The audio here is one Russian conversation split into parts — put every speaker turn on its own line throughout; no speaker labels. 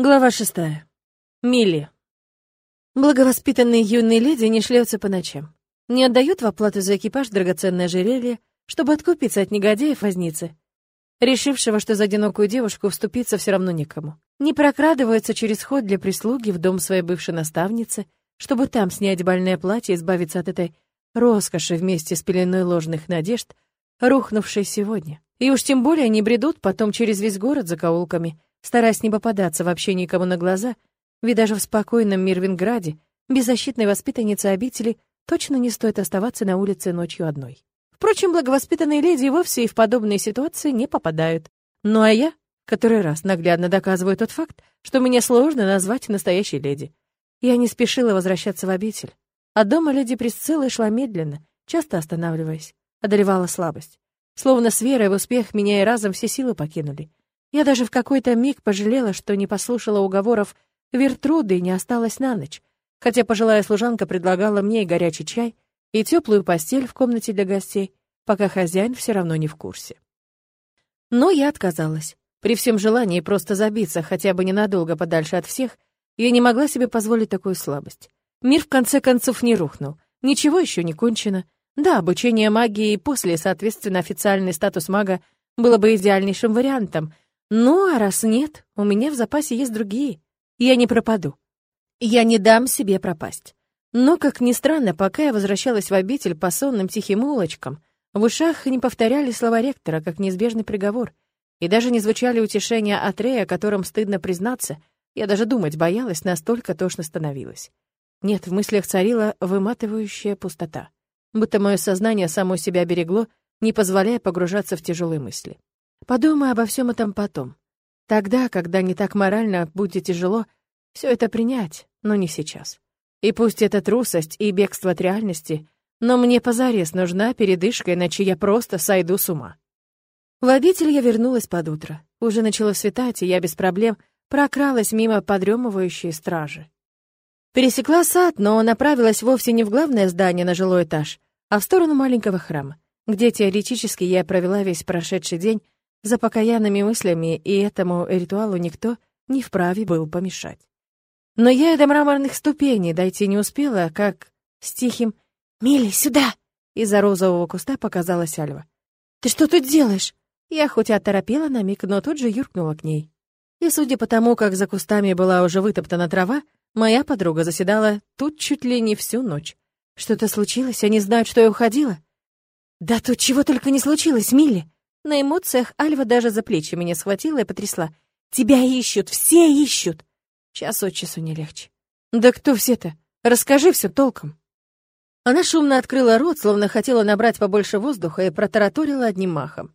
Глава шестая. Милли. Благовоспитанные юные леди не шлются по ночам. Не отдают в оплату за экипаж драгоценное ожерелье, чтобы откупиться от негодяев возницы, решившего, что за одинокую девушку вступиться все равно никому. Не прокрадываются через ход для прислуги в дом своей бывшей наставницы, чтобы там снять бальное платье и избавиться от этой роскоши вместе с пеленой ложных надежд, рухнувшей сегодня. И уж тем более не бредут потом через весь город за каулками — стараясь не попадаться вообще никому на глаза, ведь даже в спокойном Мирвинграде беззащитной воспитаннице обители точно не стоит оставаться на улице ночью одной. Впрочем, благовоспитанные леди вовсе и в подобные ситуации не попадают. Ну а я, который раз наглядно доказываю тот факт, что мне сложно назвать настоящей леди. Я не спешила возвращаться в обитель. А дома леди Присцилла шла медленно, часто останавливаясь, одолевала слабость. Словно с верой в успех меня и разом все силы покинули. Я даже в какой-то миг пожалела, что не послушала уговоров Вертруды и не осталась на ночь, хотя пожилая служанка предлагала мне и горячий чай, и теплую постель в комнате для гостей, пока хозяин все равно не в курсе. Но я отказалась. При всем желании просто забиться хотя бы ненадолго подальше от всех, я не могла себе позволить такую слабость. Мир в конце концов не рухнул, ничего еще не кончено. Да, обучение магии и после, соответственно, официальный статус мага было бы идеальнейшим вариантом — ну, а раз нет, у меня в запасе есть другие. Я не пропаду. Я не дам себе пропасть. Но, как ни странно, пока я возвращалась в обитель по сонным тихим улочкам, в ушах не повторяли слова ректора, как неизбежный приговор, и даже не звучали утешения от Рея, которым стыдно признаться, я даже думать боялась, настолько тошно становилось. Нет, в мыслях царила выматывающая пустота, будто мое сознание само себя берегло, не позволяя погружаться в тяжелые мысли. Подумай обо всем этом потом. Тогда, когда не так морально будет тяжело, все это принять, но не сейчас. И пусть это трусость и бегство от реальности, но мне позарез нужна передышка, иначе я просто сойду с ума. В обитель я вернулась под утро. Уже начало светать, и я без проблем прокралась мимо подремывающей стражи. Пересекла сад, но направилась вовсе не в главное здание на жилой этаж, а в сторону маленького храма, где теоретически я провела весь прошедший день, за покаянными мыслями, и этому ритуалу никто не вправе был помешать. Но я и до мраморных ступеней дойти не успела, как с тихим «Милли, сюда!» Из-за розового куста показалась Альва. «Ты что тут делаешь?» Я хоть и оторопела на миг, но тут же юркнула к ней. И судя по тому, как за кустами была уже вытоптана трава, моя подруга заседала тут чуть ли не всю ночь. Что-то случилось, они знают, что я уходила? Да тут чего только не случилось, Милли. На эмоциях Альва даже за плечи меня схватила и потрясла. «Тебя ищут, все ищут!» Час от часу не легче. «Да кто все-то? Расскажи все толком!» Она шумно открыла рот, словно хотела набрать побольше воздуха, и протараторила одним махом.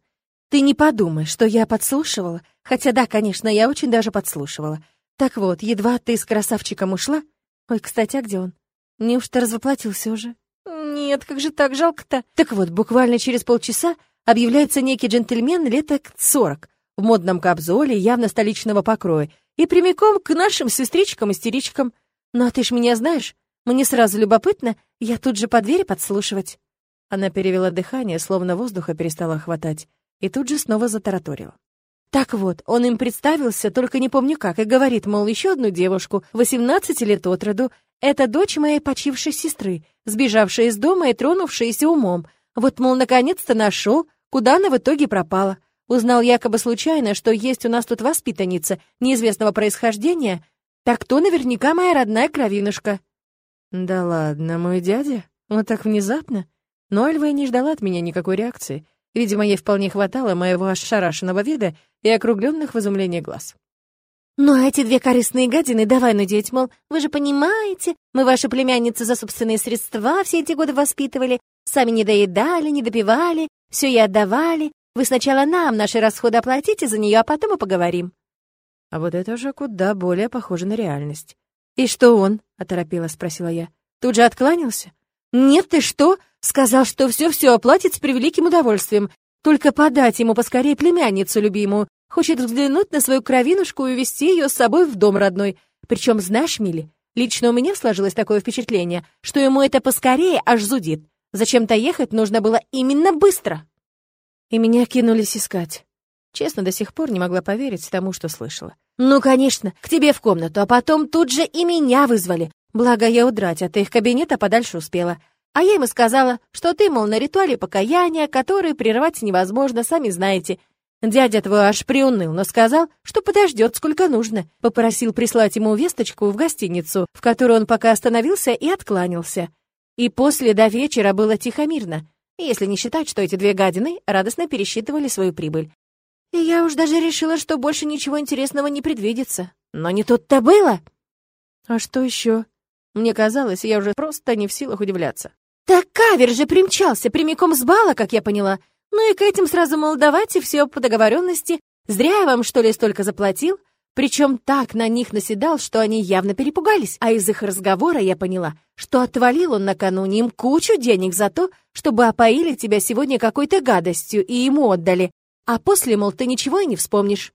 «Ты не подумай, что я подслушивала, хотя да, конечно, я очень даже подслушивала. Так вот, едва ты с красавчиком ушла... Ой, кстати, а где он? Неужто развоплотился уже?» «Нет, как же так, жалко-то!» Так вот, буквально через полчаса объявляется некий джентльмен леток сорок, в модном капзоле, явно столичного покроя, и прямиком к нашим сестричкам-истеричкам. Ну а ты ж меня знаешь, мне сразу любопытно, я тут же по двери подслушивать». Она перевела дыхание, словно воздуха перестала хватать, и тут же снова затараторила. Так вот, он им представился, только не помню как, и говорит, мол, еще одну девушку, 18 лет от роду, это дочь моей почившей сестры, сбежавшая из дома и тронувшаяся умом. Вот, мол, наконец-то нашел, Куда она в итоге пропала? Узнал якобы случайно, что есть у нас тут воспитанница неизвестного происхождения, так то наверняка моя родная кровинушка. Да ладно, мой дядя? Вот так внезапно? Но Альва и не ждала от меня никакой реакции. Видимо, ей вполне хватало моего ошарашенного вида и округленных в изумлении глаз. «Ну, а эти две корыстные гадины давай нудеть, мол, вы же понимаете, мы ваши племянницы за собственные средства все эти годы воспитывали, сами не доедали, не допивали, все ей отдавали. Вы сначала нам наши расходы оплатите за нее, а потом и поговорим». А вот это уже куда более похоже на реальность. «И что он?» — оторопела, спросила я. «Тут же откланялся?» «Нет, ты что?» Сказал, что все-все оплатит с превеликим удовольствием. Только подать ему поскорее племянницу любимую. Хочет взглянуть на свою кровинушку и увезти ее с собой в дом родной. Причем, знаешь, Милли, лично у меня сложилось такое впечатление, что ему это поскорее аж зудит. Зачем-то ехать нужно было именно быстро. И меня кинулись искать. Честно, до сих пор не могла поверить тому, что слышала. «Ну, конечно, к тебе в комнату, а потом тут же и меня вызвали. Благо, я удрать от их кабинета подальше успела. А я ему сказала, что ты, мол, на ритуале покаяния, который прервать невозможно, сами знаете. Дядя твой аж приуныл, но сказал, что подождет сколько нужно. Попросил прислать ему весточку в гостиницу, в которой он пока остановился и откланялся. И после до вечера было тихо-мирно, если не считать, что эти две гадины радостно пересчитывали свою прибыль. И я уж даже решила, что больше ничего интересного не предвидится. Но не тут-то было. А что еще? Мне казалось, я уже просто не в силах удивляться. Так кавер же примчался прямиком с бала, как я поняла. Ну и к этим сразу молдавать и все по договоренности. Зря я вам, что ли, столько заплатил? Причем так на них наседал, что они явно перепугались, а из их разговора я поняла, что отвалил он накануне им кучу денег за то, чтобы опоили тебя сегодня какой-то гадостью и ему отдали. А после, мол, ты ничего и не вспомнишь.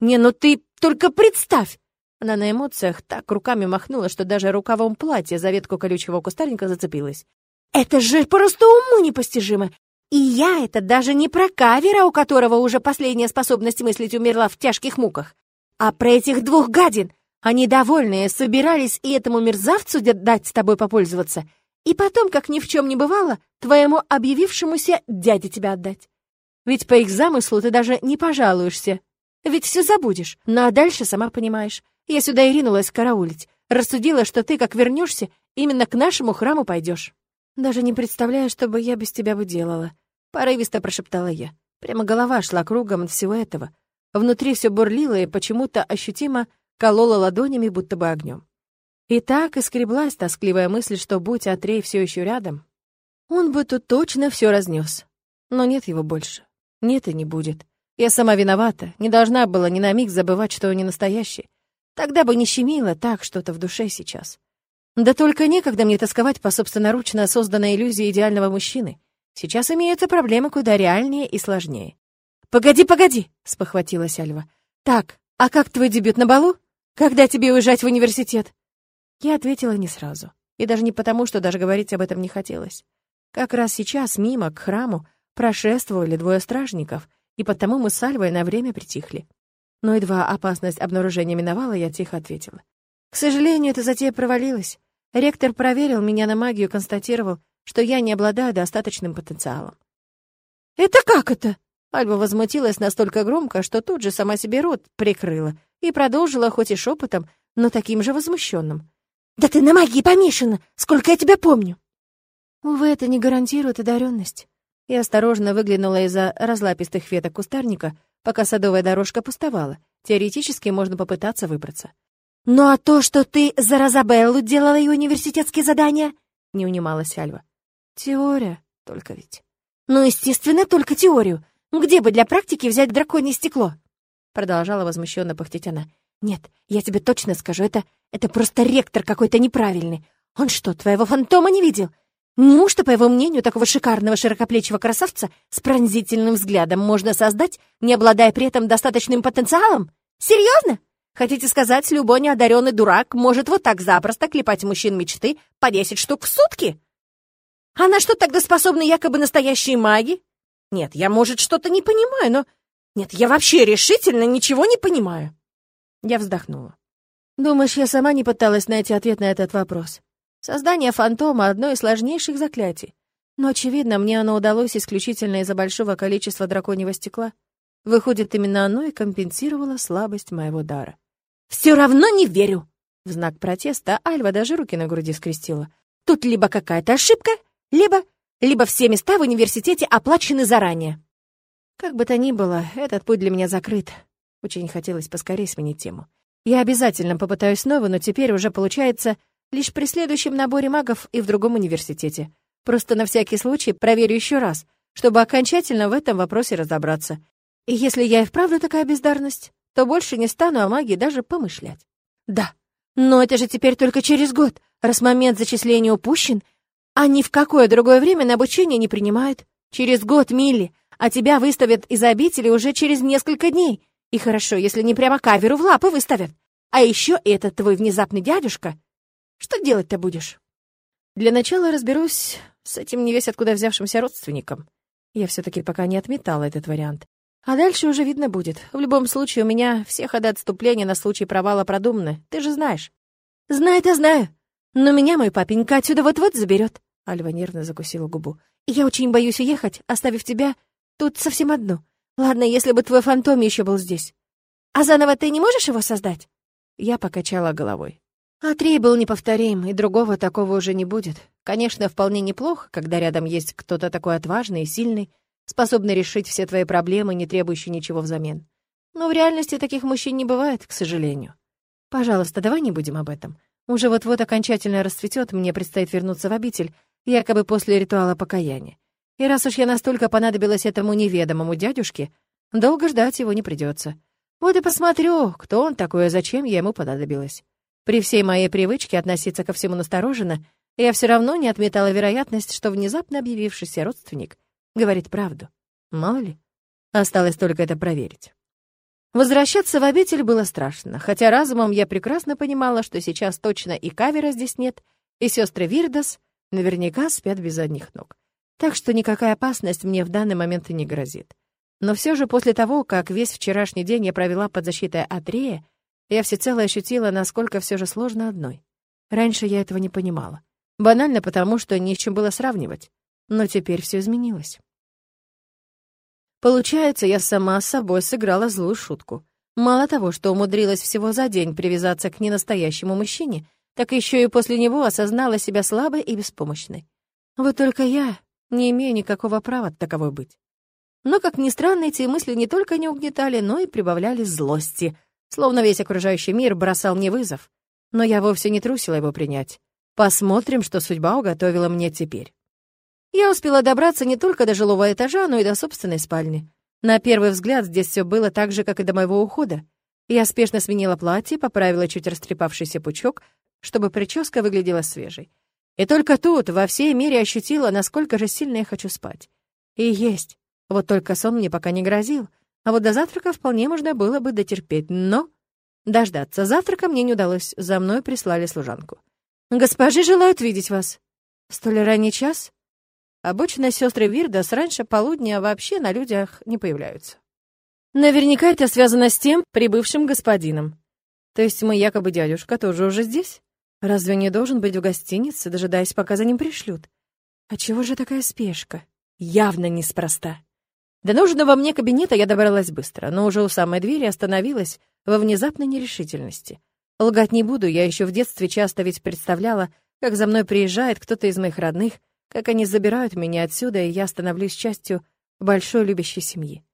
Не, ну ты только представь! Она на эмоциях так руками махнула, что даже рукавом платья за ветку колючего кустарника зацепилась. Это же просто уму непостижимо. И я это даже не про кавера, у которого уже последняя способность мыслить умерла в тяжких муках, а про этих двух гадин. Они довольные, собирались и этому мерзавцу дать с тобой попользоваться, и потом, как ни в чем не бывало, твоему объявившемуся дяде тебя отдать. Ведь по их замыслу ты даже не пожалуешься, ведь все забудешь. Ну а дальше, сама понимаешь, я сюда и ринулась караулить, рассудила, что ты, как вернешься, именно к нашему храму пойдешь. «Даже не представляю, что бы я без тебя бы делала», — порывисто прошептала я. Прямо голова шла кругом от всего этого. Внутри все бурлило и почему-то ощутимо колола ладонями, будто бы огнем. И так искреблась тоскливая мысль, что будь Атрей все еще рядом, он бы тут точно все разнес. Но нет его больше. Нет и не будет. Я сама виновата, не должна была ни на миг забывать, что он не настоящий. Тогда бы не щемило так что-то в душе сейчас. Да только некогда мне тосковать по собственноручно созданной иллюзии идеального мужчины. Сейчас имеются проблемы куда реальнее и сложнее. «Погоди, погоди!» — спохватилась Альва. «Так, а как твой дебют на балу? Когда тебе уезжать в университет?» Я ответила не сразу. И даже не потому, что даже говорить об этом не хотелось. Как раз сейчас мимо, к храму, прошествовали двое стражников, и потому мы с Альвой на время притихли. Но едва опасность обнаружения миновала, я тихо ответила. «К сожалению, эта затея провалилась. Ректор проверил меня на магию, констатировал, что я не обладаю достаточным потенциалом. «Это как это?» Альба возмутилась настолько громко, что тут же сама себе рот прикрыла и продолжила хоть и шепотом, но таким же возмущенным. «Да ты на магии помешана! Сколько я тебя помню!» Увы, это не гарантирует одаренность. Я осторожно выглянула из-за разлапистых веток кустарника, пока садовая дорожка пустовала. Теоретически можно попытаться выбраться. «Ну а то, что ты за Розабеллу делала и университетские задания?» — не унималась Альва. «Теория только ведь». «Ну, естественно, только теорию. Где бы для практики взять драконье стекло?» Продолжала возмущенно пыхтеть она. «Нет, я тебе точно скажу, это... это просто ректор какой-то неправильный. Он что, твоего фантома не видел? Неужто, по его мнению, такого шикарного широкоплечего красавца с пронзительным взглядом можно создать, не обладая при этом достаточным потенциалом? Серьезно? Хотите сказать, любой неодаренный дурак может вот так запросто клепать мужчин мечты по десять штук в сутки? А на что тогда способны якобы настоящие маги? Нет, я, может, что-то не понимаю, но... Нет, я вообще решительно ничего не понимаю. Я вздохнула. Думаешь, я сама не пыталась найти ответ на этот вопрос? Создание фантома — одно из сложнейших заклятий. Но, очевидно, мне оно удалось исключительно из-за большого количества драконьего стекла. Выходит, именно оно и компенсировало слабость моего дара. «Все равно не верю!» В знак протеста Альва даже руки на груди скрестила. «Тут либо какая-то ошибка, либо... либо все места в университете оплачены заранее». Как бы то ни было, этот путь для меня закрыт. Очень хотелось поскорее сменить тему. Я обязательно попытаюсь снова, но теперь уже получается лишь при следующем наборе магов и в другом университете. Просто на всякий случай проверю еще раз, чтобы окончательно в этом вопросе разобраться. И если я и вправду такая бездарность, то больше не стану о магии даже помышлять. Да, но это же теперь только через год, раз момент зачисления упущен, а ни в какое другое время на обучение не принимают. Через год, Милли, а тебя выставят из обители уже через несколько дней. И хорошо, если не прямо каверу в лапы выставят. А еще этот твой внезапный дядюшка. Что делать-то будешь? Для начала разберусь с этим невесть откуда взявшимся родственником. Я все-таки пока не отметала этот вариант. А дальше уже видно будет. В любом случае, у меня все ходы отступления на случай провала продуманы. Ты же знаешь. Знаю-то знаю. Но меня мой папенька отсюда вот-вот заберет. Альва нервно закусила губу. Я очень боюсь уехать, оставив тебя тут совсем одну. Ладно, если бы твой фантом еще был здесь. А заново ты не можешь его создать? Я покачала головой. Атрей был неповторим, и другого такого уже не будет. Конечно, вполне неплохо, когда рядом есть кто-то такой отважный и сильный, способный решить все твои проблемы, не требующий ничего взамен. Но в реальности таких мужчин не бывает, к сожалению. Пожалуйста, давай не будем об этом. Уже вот-вот окончательно расцветет, мне предстоит вернуться в обитель, якобы после ритуала покаяния. И раз уж я настолько понадобилась этому неведомому дядюшке, долго ждать его не придется. Вот и посмотрю, кто он такой и зачем я ему понадобилась. При всей моей привычке относиться ко всему настороженно, я все равно не отметала вероятность, что внезапно объявившийся родственник говорит правду. Мало ли. Осталось только это проверить. Возвращаться в обитель было страшно, хотя разумом я прекрасно понимала, что сейчас точно и Кавера здесь нет, и сестры Вирдас наверняка спят без задних ног. Так что никакая опасность мне в данный момент и не грозит. Но все же после того, как весь вчерашний день я провела под защитой Атрея, я всецело ощутила, насколько все же сложно одной. Раньше я этого не понимала. Банально потому, что не с чем было сравнивать. Но теперь все изменилось. Получается, я сама с собой сыграла злую шутку. Мало того, что умудрилась всего за день привязаться к ненастоящему мужчине, так еще и после него осознала себя слабой и беспомощной. Вот только я не имею никакого права таковой быть. Но, как ни странно, эти мысли не только не угнетали, но и прибавляли злости, словно весь окружающий мир бросал мне вызов. Но я вовсе не трусила его принять. Посмотрим, что судьба уготовила мне теперь. Я успела добраться не только до жилого этажа, но и до собственной спальни. На первый взгляд здесь все было так же, как и до моего ухода. Я спешно сменила платье, поправила чуть растрепавшийся пучок, чтобы прическа выглядела свежей. И только тут во всей мере ощутила, насколько же сильно я хочу спать. И есть. Вот только сон мне пока не грозил, а вот до завтрака вполне можно было бы дотерпеть, но... Дождаться завтрака мне не удалось, за мной прислали служанку. «Госпожи желают видеть вас». «Столь ранний час?» Обычно сестры Вирдас раньше полудня вообще на людях не появляются. Наверняка это связано с тем прибывшим господином. То есть мой якобы дядюшка тоже уже здесь? Разве не должен быть в гостинице, дожидаясь, пока за ним пришлют? А чего же такая спешка? Явно неспроста. До нужного мне кабинета я добралась быстро, но уже у самой двери остановилась во внезапной нерешительности. Лгать не буду, я еще в детстве часто ведь представляла, как за мной приезжает кто-то из моих родных, как они забирают меня отсюда, и я становлюсь частью большой любящей семьи.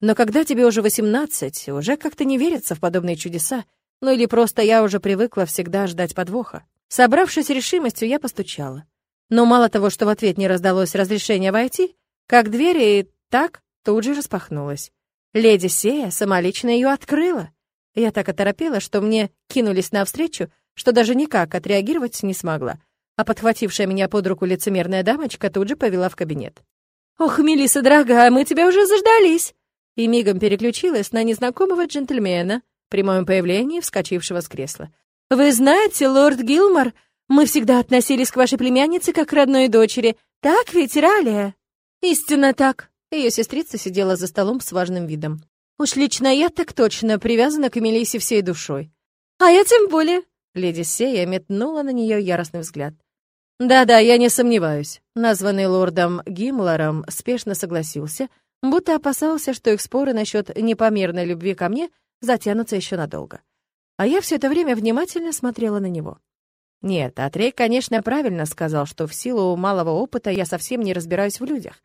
Но когда тебе уже 18, уже как-то не верится в подобные чудеса, ну или просто я уже привыкла всегда ждать подвоха. Собравшись решимостью, я постучала. Но мало того, что в ответ не раздалось разрешение войти, как дверь и так тут же распахнулась. Леди Сея самолично ее открыла. Я так оторопела, что мне кинулись навстречу, что даже никак отреагировать не смогла — а подхватившая меня под руку лицемерная дамочка тут же повела в кабинет. «Ох, Мелисса, дорогая, мы тебя уже заждались!» И мигом переключилась на незнакомого джентльмена, при моем появлении вскочившего с кресла. «Вы знаете, лорд Гилмор, мы всегда относились к вашей племяннице как к родной дочери. Так ведь, Ралия?» «Истинно так!» Ее сестрица сидела за столом с важным видом. «Уж лично я так точно привязана к Мелиссе всей душой». «А я тем более!» Леди Сея метнула на нее яростный взгляд. Да-да, я не сомневаюсь. Названный лордом Гимлором спешно согласился, будто опасался, что их споры насчет непомерной любви ко мне затянутся еще надолго. А я все это время внимательно смотрела на него. Нет, Атрей, конечно, правильно сказал, что в силу малого опыта я совсем не разбираюсь в людях.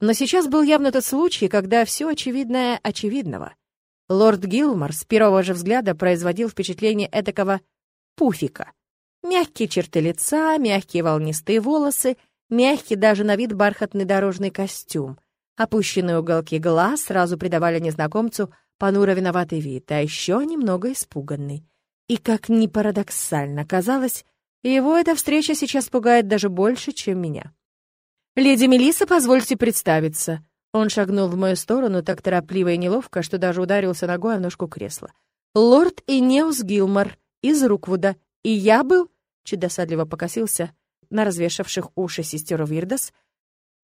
Но сейчас был явно тот случай, когда все очевидное очевидного. Лорд Гилмор с первого же взгляда производил впечатление этакого пуфика — Мягкие черты лица, мягкие волнистые волосы, мягкий даже на вид бархатный дорожный костюм. Опущенные уголки глаз сразу придавали незнакомцу понуро виноватый вид, а еще немного испуганный. И, как ни парадоксально казалось, его эта встреча сейчас пугает даже больше, чем меня. «Леди Мелисса, позвольте представиться». Он шагнул в мою сторону так торопливо и неловко, что даже ударился ногой о ножку кресла. «Лорд Инеус Гилмор из Руквуда, и я был чуть досадливо покосился на развешавших уши сестер Вирдас,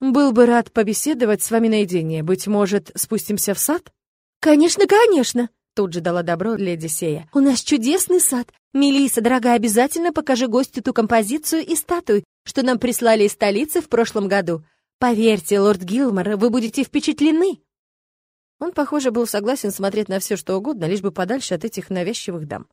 Был бы рад побеседовать с вами наедине. Быть может, спустимся в сад?
Конечно, конечно, тут же дала добро леди Сея. У нас чудесный сад. Мелиса, дорогая, обязательно покажи гостю ту композицию и статую, что нам прислали из столицы в прошлом году. Поверьте, лорд Гилмор, вы будете впечатлены.
Он, похоже, был согласен смотреть на все, что угодно, лишь бы подальше от этих навязчивых дам.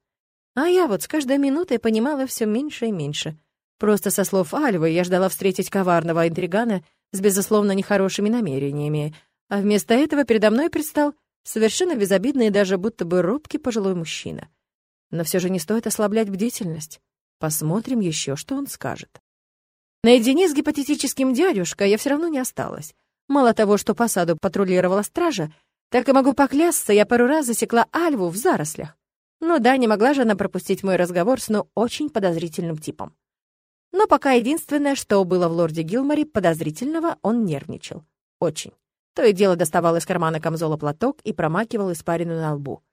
А я вот с каждой минутой понимала все меньше и меньше. Просто со слов Альвы я ждала встретить коварного интригана с, безусловно, нехорошими намерениями, а вместо этого передо мной предстал совершенно безобидный и даже будто бы робкий пожилой мужчина. Но все же не стоит ослаблять бдительность. Посмотрим еще, что он скажет. Наедине с гипотетическим дядюшкой я все равно не осталась. Мало того, что по саду патрулировала стража, так и могу поклясться, я пару раз засекла Альву в зарослях. Ну да, не могла же она пропустить мой разговор с ну очень подозрительным типом. Но пока единственное, что было в лорде Гилморе подозрительного, он нервничал. Очень. То и дело доставал из кармана камзола платок и промакивал испарину на лбу.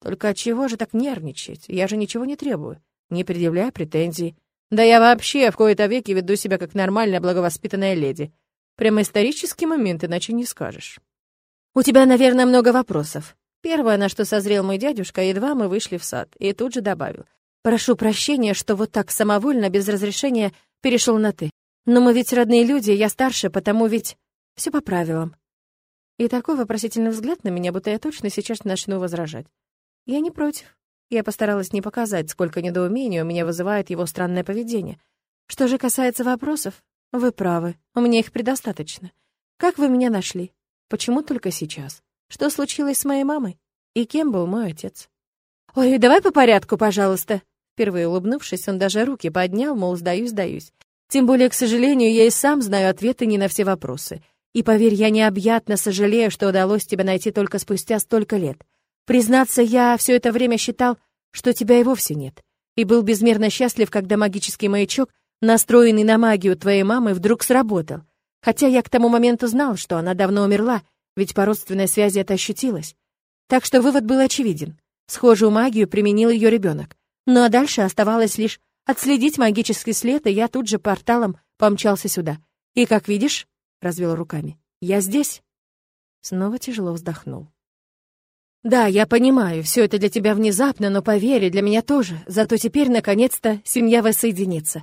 Только чего же так нервничать? Я же ничего не требую, не предъявляя претензий. Да я вообще в кои-то веки веду себя как нормальная благовоспитанная леди. Прямо исторический момент, иначе не скажешь. «У тебя, наверное, много вопросов». Первое, на что созрел мой дядюшка, едва мы вышли в сад, и тут же добавил. «Прошу прощения, что вот так самовольно, без разрешения, перешел на «ты». Но мы ведь родные люди, я старше, потому ведь все по правилам». И такой вопросительный взгляд на меня, будто я точно сейчас начну возражать. Я не против. Я постаралась не показать, сколько недоумения у меня вызывает его странное поведение. Что же касается вопросов, вы правы, у меня их предостаточно. Как вы меня нашли? Почему только сейчас? Что случилось с моей мамой? И кем был мой отец? «Ой, давай по порядку, пожалуйста!» Впервые улыбнувшись, он даже руки поднял, мол, сдаюсь, сдаюсь. Тем более, к сожалению, я и сам знаю ответы не на все вопросы. И поверь, я необъятно сожалею, что удалось тебя найти только спустя столько лет. Признаться, я все это время считал, что тебя и вовсе нет. И был безмерно счастлив, когда магический маячок, настроенный на магию твоей мамы, вдруг сработал. Хотя я к тому моменту знал, что она давно умерла, ведь по родственной связи это ощутилось. Так что вывод был очевиден. Схожую магию применил ее ребенок. Ну а дальше оставалось лишь отследить магический след, и я тут же порталом помчался сюда. И, как видишь, — развел руками, — я здесь. Снова тяжело вздохнул. «Да, я понимаю, все это для тебя внезапно, но поверь, для меня тоже. Зато теперь, наконец-то, семья воссоединится.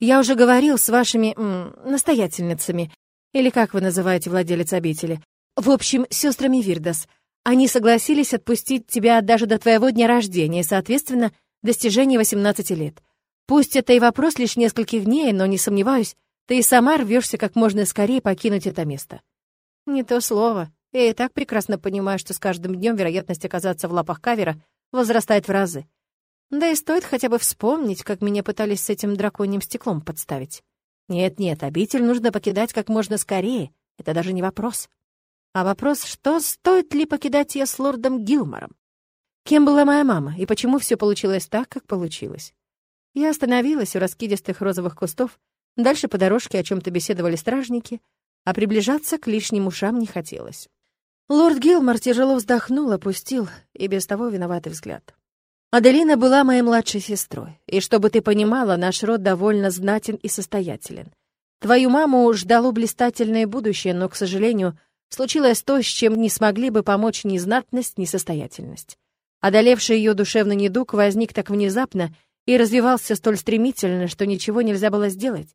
Я уже говорил с вашими м, настоятельницами, или как вы называете владелец обители. В общем, сестрами Вирдас. Они согласились отпустить тебя даже до твоего дня рождения, соответственно, достижения 18 лет. Пусть это и вопрос лишь нескольких дней, но не сомневаюсь, ты и сама рвешься как можно скорее покинуть это место. Не то слово. Я и так прекрасно понимаю, что с каждым днем вероятность оказаться в лапах кавера возрастает в разы. Да и стоит хотя бы вспомнить, как меня пытались с этим драконьим стеклом подставить. Нет-нет, обитель нужно покидать как можно скорее. Это даже не вопрос. А вопрос, что стоит ли покидать ее с лордом Гилмором? Кем была моя мама и почему все получилось так, как получилось? Я остановилась у раскидистых розовых кустов, дальше по дорожке о чем-то беседовали стражники, а приближаться к лишним ушам не хотелось. Лорд Гилмор тяжело вздохнул, опустил и без того виноватый взгляд. Аделина была моей младшей сестрой, и чтобы ты понимала, наш род довольно знатен и состоятелен. Твою маму ждало блистательное будущее, но, к сожалению, случилось то, с чем не смогли бы помочь ни знатность, ни состоятельность. Одолевший ее душевный недуг возник так внезапно и развивался столь стремительно, что ничего нельзя было сделать.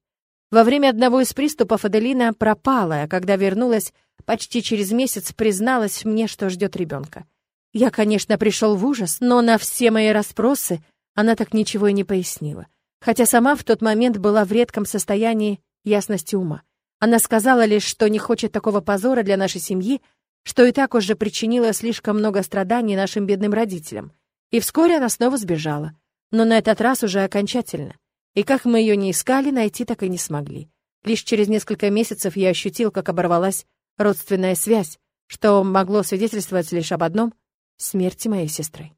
Во время одного из приступов Аделина пропала, а когда вернулась, почти через месяц призналась мне, что ждет ребенка. Я, конечно, пришел в ужас, но на все мои расспросы она так ничего и не пояснила. Хотя сама в тот момент была в редком состоянии ясности ума. Она сказала лишь, что не хочет такого позора для нашей семьи, что и так уже причинила слишком много страданий нашим бедным родителям. И вскоре она снова сбежала. Но на этот раз уже окончательно. И как мы ее не искали, найти так и не смогли. Лишь через несколько месяцев я ощутил, как оборвалась родственная связь, что могло свидетельствовать лишь об одном — смерти моей сестры.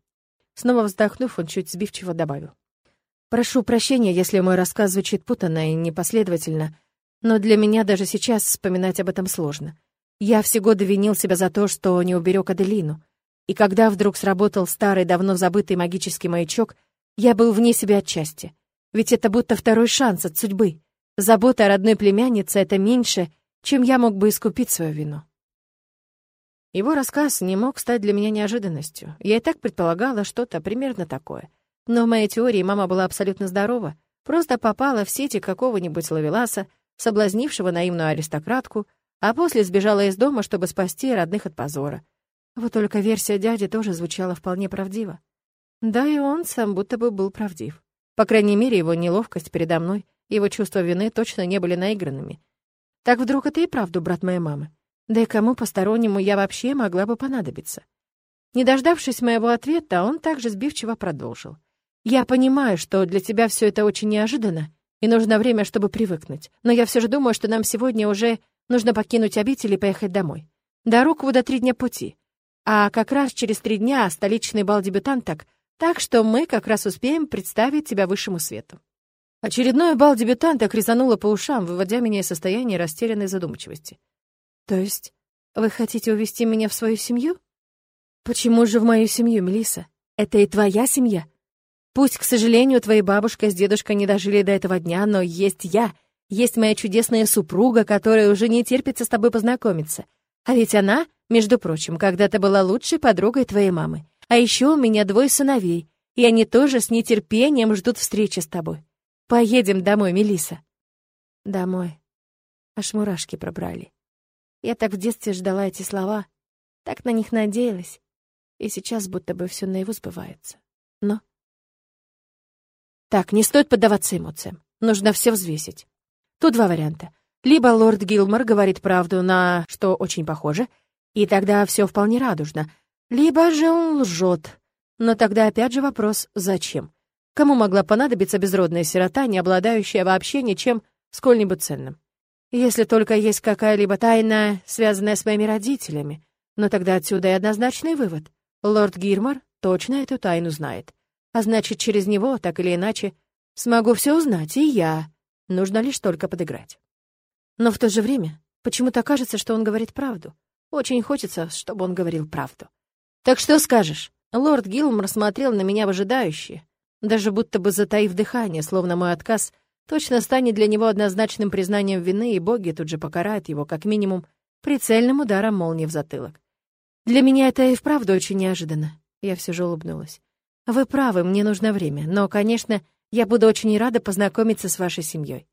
Снова вздохнув, он чуть сбивчиво добавил. «Прошу прощения, если мой рассказ звучит путанно и непоследовательно, но для меня даже сейчас вспоминать об этом сложно. Я все годы винил себя за то, что не уберег Аделину. И когда вдруг сработал старый, давно забытый магический маячок, я был вне себя от счастья. Ведь это будто второй шанс от судьбы. Забота о родной племяннице — это меньше, чем я мог бы искупить свою вину. Его рассказ не мог стать для меня неожиданностью. Я и так предполагала что-то примерно такое. Но в моей теории мама была абсолютно здорова, просто попала в сети какого-нибудь ловеласа, соблазнившего наивную аристократку, а после сбежала из дома, чтобы спасти родных от позора. Вот только версия дяди тоже звучала вполне правдиво. Да, и он сам будто бы был правдив. По крайней мере, его неловкость передо мной, его чувство вины точно не были наигранными. Так вдруг это и правда брат моей мамы? Да и кому постороннему я вообще могла бы понадобиться? Не дождавшись моего ответа, он также сбивчиво продолжил. «Я понимаю, что для тебя все это очень неожиданно, и нужно время, чтобы привыкнуть. Но я все же думаю, что нам сегодня уже нужно покинуть обитель и поехать домой. До Руквуда три дня пути. А как раз через три дня столичный бал дебютанток, так что мы как раз успеем представить тебя высшему свету». Очередной бал дебютанток резануло по ушам, выводя меня из состояния растерянной задумчивости. То есть вы хотите увести меня в свою семью? Почему же в мою семью, Мелиса? Это и твоя семья. Пусть, к сожалению, твоя бабушка с дедушкой не дожили до этого дня, но есть я, есть моя чудесная супруга, которая уже не терпится с тобой познакомиться. А ведь она, между прочим, когда-то была лучшей подругой твоей мамы. А еще у меня двое сыновей, и они тоже с нетерпением ждут встречи с тобой. Поедем домой, Мелиса. Домой. Аж мурашки пробрали. Я так в детстве ждала эти слова, так на них надеялась, и сейчас будто бы все наяву сбывается. Но... Так, не стоит поддаваться эмоциям. Нужно все взвесить. Тут два варианта. Либо лорд Гилмор говорит правду, на что очень похоже, и тогда все вполне радужно, либо же он лжет. Но тогда опять же вопрос «зачем?». Кому могла понадобиться безродная сирота, не обладающая вообще ничем сколь-нибудь ценным? Если только есть какая-либо тайна, связанная с моими родителями. Но тогда отсюда и однозначный вывод. Лорд Гирмор точно эту тайну знает. А значит, через него, так или иначе, смогу все узнать, и я. Нужно лишь только подыграть. Но в то же время почему-то кажется, что он говорит правду. Очень хочется, чтобы он говорил правду. «Так что скажешь?» Лорд Гилмор смотрел на меня выжидающе, даже будто бы затаив дыхание, словно мой отказ — точно станет для него однозначным признанием вины, и боги тут же покарают его, как минимум, прицельным ударом молнии в затылок. Для меня это и вправду очень неожиданно. Я все же улыбнулась. Вы правы, мне нужно время, но, конечно, я буду очень рада познакомиться с вашей семьей.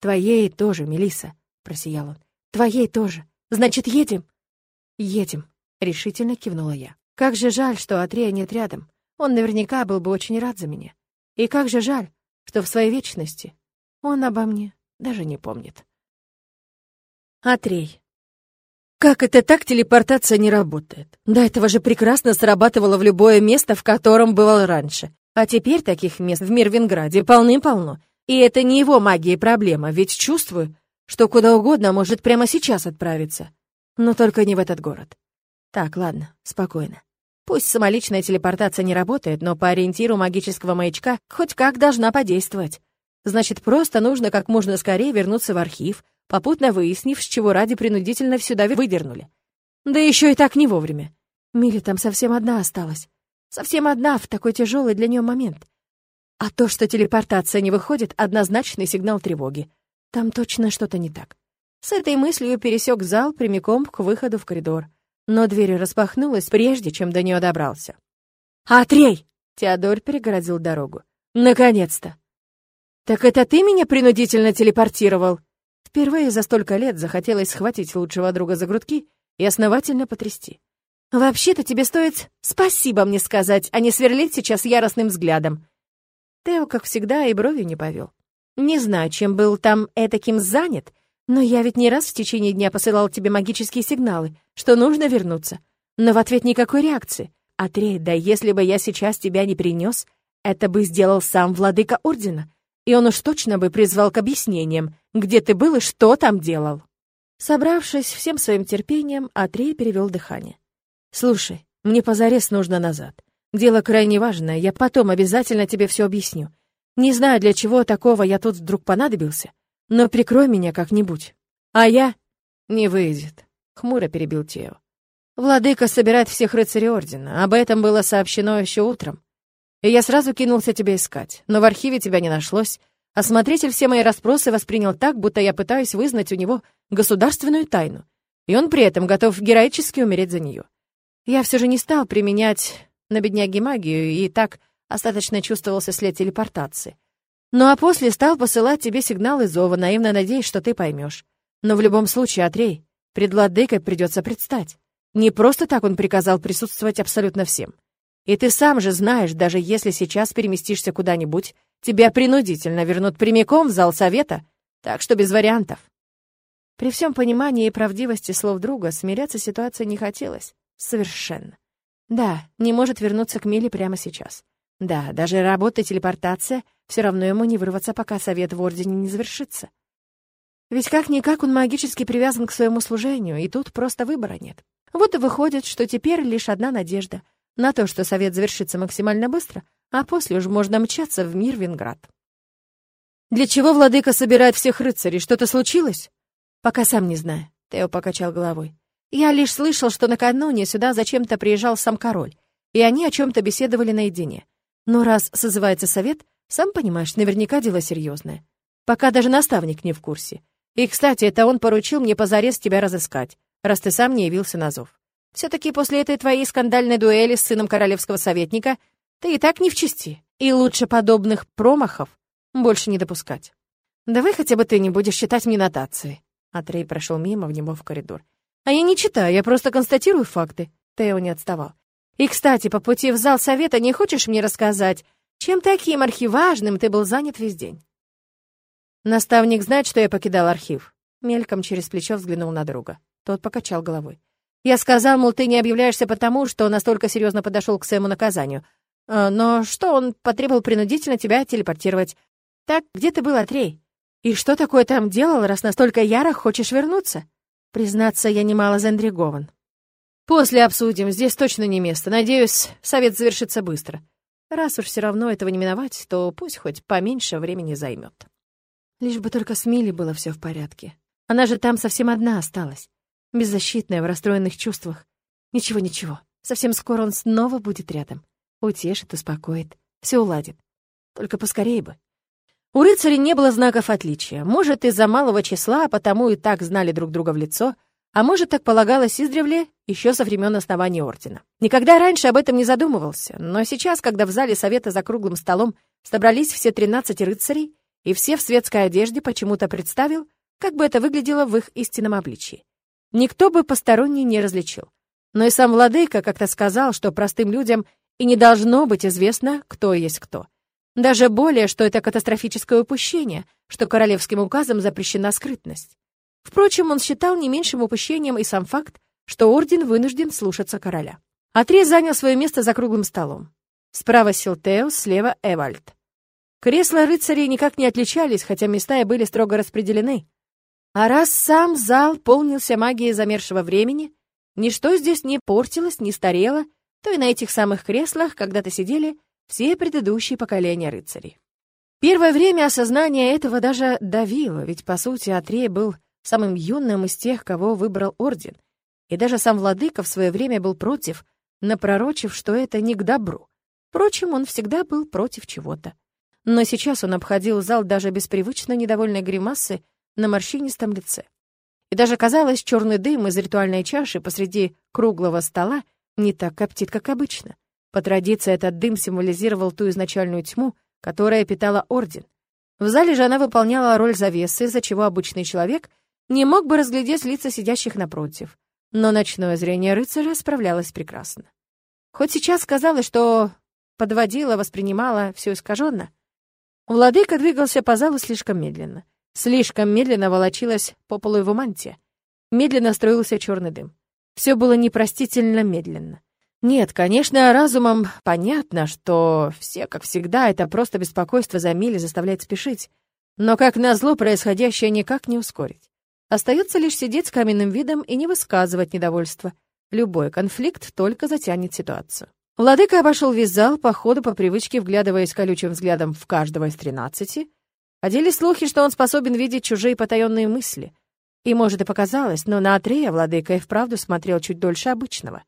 Твоей тоже, Мелиса, просиял он. Твоей тоже. Значит, едем? Едем, решительно кивнула я. Как же жаль, что Атрея нет рядом. Он наверняка был бы очень рад за меня. И как же жаль, что в своей вечности он обо мне даже не помнит. Атрей. Как это так телепортация не работает? До этого же прекрасно срабатывало в любое место, в котором бывал раньше. А теперь таких мест в Мирвинграде полным-полно. И это не его магия проблема, ведь чувствую, что куда угодно может прямо сейчас отправиться. Но только не в этот город. Так, ладно, спокойно. Пусть самоличная телепортация не работает, но по ориентиру магического маячка хоть как должна подействовать. Значит, просто нужно как можно скорее вернуться в архив, попутно выяснив, с чего ради принудительно сюда выдернули. Да еще и так не вовремя. Миля там совсем одна осталась. Совсем одна в такой тяжелый для нее момент. А то, что телепортация не выходит, однозначный сигнал тревоги. Там точно что-то не так. С этой мыслью пересек зал прямиком к выходу в коридор. Но дверь распахнулась, прежде чем до нее добрался. «Атрей!» — Теодор перегородил дорогу. «Наконец-то!» «Так это ты меня принудительно телепортировал?» Впервые за столько лет захотелось схватить лучшего друга за грудки и основательно потрясти. «Вообще-то тебе стоит спасибо мне сказать, а не сверлить сейчас яростным взглядом». Тео, как всегда, и брови не повел. «Не знаю, чем был там этаким занят, но я ведь не раз в течение дня посылал тебе магические сигналы, что нужно вернуться. Но в ответ никакой реакции. Атрей, да если бы я сейчас тебя не принес, это бы сделал сам владыка Ордена и он уж точно бы призвал к объяснениям, где ты был и что там делал. Собравшись всем своим терпением, Атрей перевел дыхание. «Слушай, мне позарез нужно назад. Дело крайне важное, я потом обязательно тебе все объясню. Не знаю, для чего такого я тут вдруг понадобился, но прикрой меня как-нибудь. А я...» «Не выйдет», — хмуро перебил Тео. «Владыка собирает всех рыцарей Ордена. Об этом было сообщено еще утром. И я сразу кинулся тебя искать, но в архиве тебя не нашлось. Осмотритель все мои расспросы воспринял так, будто я пытаюсь вызнать у него государственную тайну, и он при этом готов героически умереть за нее. Я все же не стал применять на бедняге магию, и так остаточно чувствовался след телепортации. Ну а после стал посылать тебе сигналы зова, наивно надеясь, что ты поймешь. Но в любом случае, Атрей, пред владыкой придется предстать. Не просто так он приказал присутствовать абсолютно всем. И ты сам же знаешь, даже если сейчас переместишься куда-нибудь, тебя принудительно вернут прямиком в зал совета, так что без вариантов. При всем понимании и правдивости слов друга смиряться с ситуацией не хотелось. Совершенно. Да, не может вернуться к Миле прямо сейчас. Да, даже работа телепортация, все равно ему не вырваться, пока совет в Ордене не завершится. Ведь как-никак он магически привязан к своему служению, и тут просто выбора нет. Вот и выходит, что теперь лишь одна надежда на то, что совет завершится максимально быстро, а после уж можно мчаться в мир Винград. «Для чего владыка собирает всех рыцарей? Что-то случилось?» «Пока сам не знаю», — Тео покачал головой. «Я лишь слышал, что накануне сюда зачем-то приезжал сам король, и они о чем-то беседовали наедине. Но раз созывается совет, сам понимаешь, наверняка дело серьезное. Пока даже наставник не в курсе. И, кстати, это он поручил мне позарез тебя разыскать раз ты сам не явился на зов. Все-таки после этой твоей скандальной дуэли с сыном королевского советника ты и так не в чести, и лучше подобных промахов больше не допускать. Давай хотя бы ты не будешь читать мне нотации. Атрей прошел мимо в него в коридор. А я не читаю, я просто констатирую факты. Тео не отставал. И, кстати, по пути в зал совета не хочешь мне рассказать, чем таким архиважным ты был занят весь день? Наставник знает, что я покидал архив. Мельком через плечо взглянул на друга. Тот покачал головой. «Я сказал, мол, ты не объявляешься потому, что настолько серьезно подошел к своему наказанию. А, но что он потребовал принудительно тебя телепортировать? Так, где ты был, Атрей? И что такое там делал, раз настолько яро хочешь вернуться? Признаться, я немало заинтригован. После обсудим, здесь точно не место. Надеюсь, совет завершится быстро. Раз уж все равно этого не миновать, то пусть хоть поменьше времени займет. Лишь бы только с Милей было все в порядке. Она же там совсем одна осталась беззащитная, в расстроенных чувствах. Ничего-ничего, совсем скоро он снова будет рядом. Утешит, успокоит, все уладит. Только поскорее бы. У рыцарей не было знаков отличия. Может, из-за малого числа, а потому и так знали друг друга в лицо, а может, так полагалось издревле, еще со времен основания Ордена. Никогда раньше об этом не задумывался, но сейчас, когда в зале совета за круглым столом собрались все тринадцать рыцарей, и все в светской одежде почему-то представил, как бы это выглядело в их истинном обличии никто бы посторонний не различил. Но и сам владыка как-то сказал, что простым людям и не должно быть известно, кто есть кто. Даже более, что это катастрофическое упущение, что королевским указом запрещена скрытность. Впрочем, он считал не меньшим упущением и сам факт, что орден вынужден слушаться короля. Атрей занял свое место за круглым столом. Справа сел Теос, слева — Эвальд. Кресла рыцарей никак не отличались, хотя места и были строго распределены. А раз сам зал полнился магией замершего времени, ничто здесь не портилось, не старело, то и на этих самых креслах когда-то сидели все предыдущие поколения рыцарей. Первое время осознание этого даже давило, ведь, по сути, Атрей был самым юным из тех, кого выбрал орден. И даже сам владыка в свое время был против, напророчив, что это не к добру. Впрочем, он всегда был против чего-то. Но сейчас он обходил зал даже без привычно недовольной гримасы на морщинистом лице. И даже казалось, черный дым из ритуальной чаши посреди круглого стола не так коптит, как обычно. По традиции этот дым символизировал ту изначальную тьму, которая питала орден. В зале же она выполняла роль завесы, из-за чего обычный человек не мог бы разглядеть лица сидящих напротив. Но ночное зрение рыцаря справлялось прекрасно. Хоть сейчас казалось, что подводила, воспринимала все искаженно, владыка двигался по залу слишком медленно. Слишком медленно волочилась по полу его мантия. Медленно строился черный дым. Все было непростительно медленно. Нет, конечно, разумом понятно, что все, как всегда, это просто беспокойство за мили заставляет спешить. Но, как назло, происходящее никак не ускорить. Остается лишь сидеть с каменным видом и не высказывать недовольства. Любой конфликт только затянет ситуацию. Владыка обошел весь зал, по ходу по привычке вглядываясь колючим взглядом в каждого из тринадцати, Ходили слухи, что он способен видеть чужие потаенные мысли. И, может, и показалось, но на Атрея владыка и вправду смотрел чуть дольше обычного,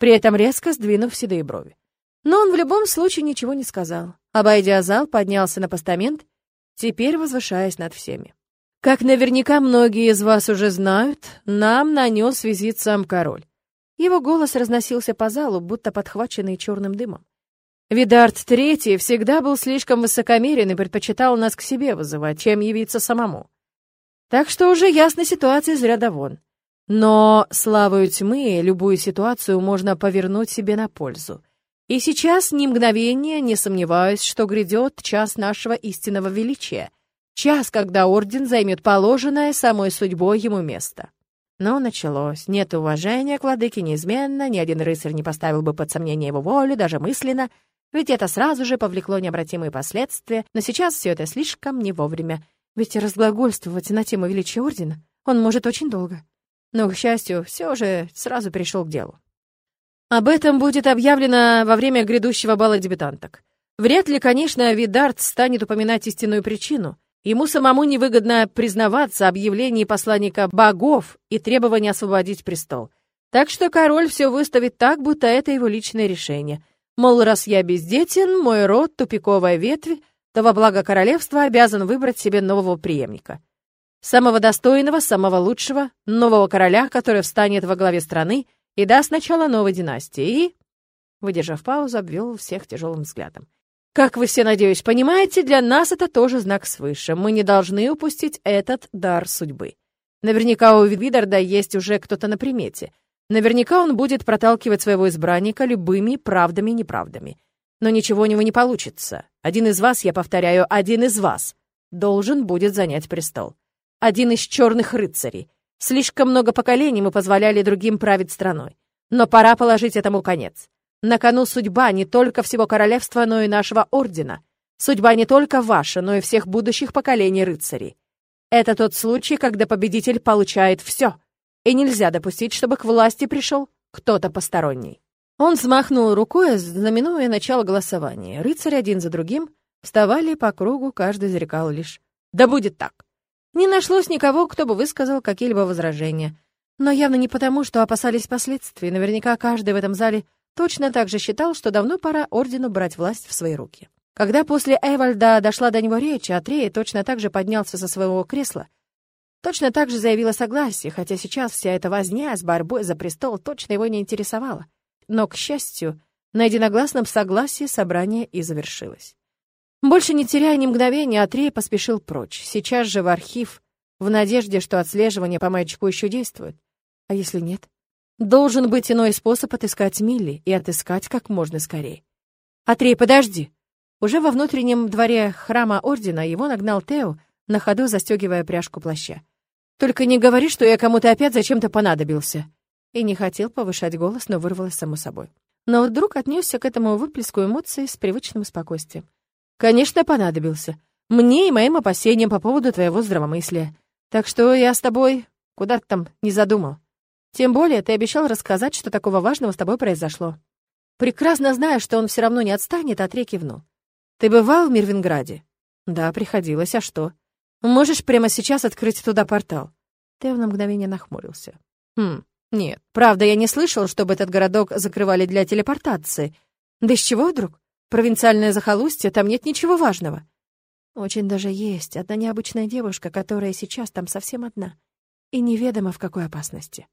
при этом резко сдвинув седые брови. Но он в любом случае ничего не сказал. Обойдя зал, поднялся на постамент, теперь возвышаясь над всеми. Как наверняка многие из вас уже знают, нам нанес визит сам король. Его голос разносился по залу, будто подхваченный черным дымом. Видард Третий всегда был слишком высокомерен и предпочитал нас к себе вызывать, чем явиться самому. Так что уже ясна ситуация из ряда вон. Но славою тьмы любую ситуацию можно повернуть себе на пользу. И сейчас ни мгновения не сомневаюсь, что грядет час нашего истинного величия, час, когда орден займет положенное самой судьбой ему место. Но началось. Нет уважения к владыке неизменно, ни один рыцарь не поставил бы под сомнение его волю, даже мысленно, ведь это сразу же повлекло необратимые последствия, но сейчас все это слишком не вовремя, ведь разглагольствовать на тему величия ордена он может очень долго. Но, к счастью, все же сразу перешел к делу. Об этом будет объявлено во время грядущего бала дебютанток. Вряд ли, конечно, Видард станет упоминать истинную причину — Ему самому невыгодно признаваться объявлении посланника богов и требовании освободить престол. Так что король все выставит так, будто это его личное решение. Мол, раз я бездетен, мой род — тупиковая ветвь, то во благо королевства обязан выбрать себе нового преемника. Самого достойного, самого лучшего, нового короля, который встанет во главе страны и даст начало новой династии. И, выдержав паузу, обвел всех тяжелым взглядом. Как вы все, надеюсь, понимаете, для нас это тоже знак свыше. Мы не должны упустить этот дар судьбы. Наверняка у Видарда есть уже кто-то на примете. Наверняка он будет проталкивать своего избранника любыми правдами и неправдами. Но ничего у него не получится. Один из вас, я повторяю, один из вас должен будет занять престол. Один из черных рыцарей. Слишком много поколений мы позволяли другим править страной. Но пора положить этому конец. На кону судьба не только всего королевства, но и нашего ордена. Судьба не только ваша, но и всех будущих поколений рыцарей. Это тот случай, когда победитель получает все. И нельзя допустить, чтобы к власти пришел кто-то посторонний. Он взмахнул рукой, знаменуя начало голосования. Рыцари один за другим вставали по кругу, каждый зарекал лишь «Да будет так». Не нашлось никого, кто бы высказал какие-либо возражения. Но явно не потому, что опасались последствий. Наверняка каждый в этом зале точно так же считал, что давно пора ордену брать власть в свои руки. Когда после Эвальда дошла до него речь, Атрей точно так же поднялся со своего кресла, точно так же заявила согласие, хотя сейчас вся эта возня с борьбой за престол точно его не интересовала. Но, к счастью, на единогласном согласии собрание и завершилось. Больше не теряя ни мгновения, Атрей поспешил прочь, сейчас же в архив, в надежде, что отслеживание по маячку еще действует. А если нет? Должен быть иной способ отыскать Милли и отыскать как можно скорее. «Атрей, подожди!» Уже во внутреннем дворе храма Ордена его нагнал Тео, на ходу застегивая пряжку плаща. «Только не говори, что я кому-то опять зачем-то понадобился!» И не хотел повышать голос, но вырвалось само собой. Но вдруг отнесся к этому выплеску эмоций с привычным спокойствием. «Конечно, понадобился. Мне и моим опасениям по поводу твоего здравомыслия. Так что я с тобой куда-то там не задумал. Тем более ты обещал рассказать, что такого важного с тобой произошло. Прекрасно зная, что он все равно не отстанет, от реки кивнул. Ты бывал в Мирвинграде? Да, приходилось, а что? Можешь прямо сейчас открыть туда портал? Тео на мгновение нахмурился. Хм, нет, правда, я не слышал, чтобы этот городок закрывали для телепортации. Да с чего вдруг? Провинциальное захолустье, там нет ничего важного. Очень даже есть одна необычная девушка, которая сейчас там совсем одна. И неведомо в какой опасности.